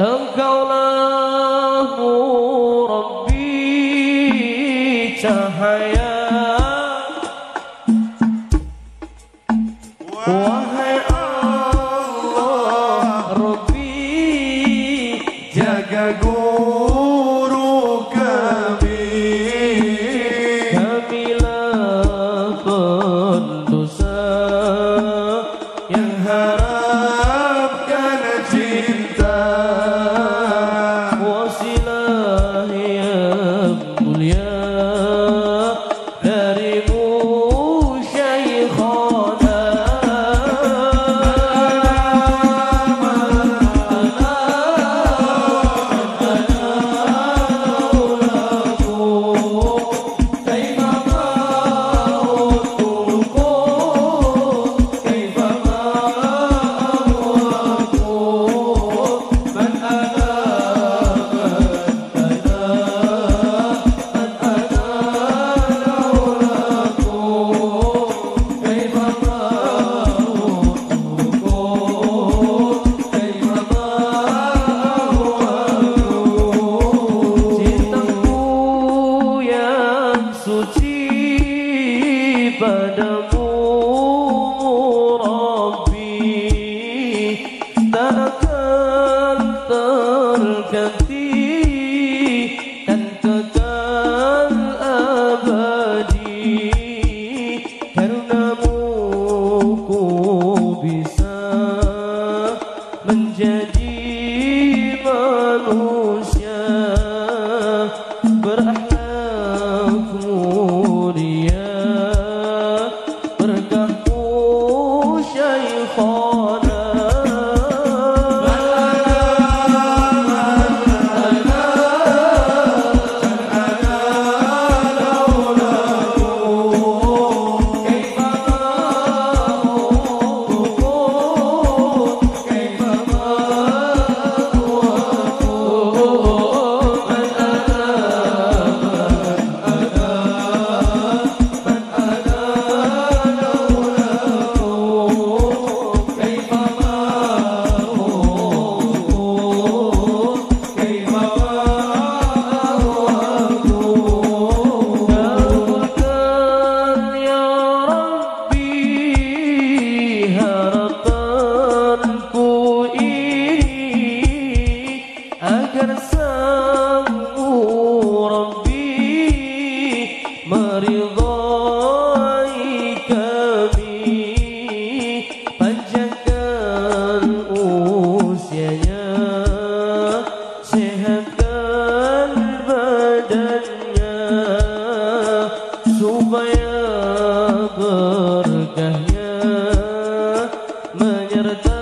Engkaulah Rabbi cahaya takkan terganti dan kekal abadi. Karenamu ku bisa menjadi the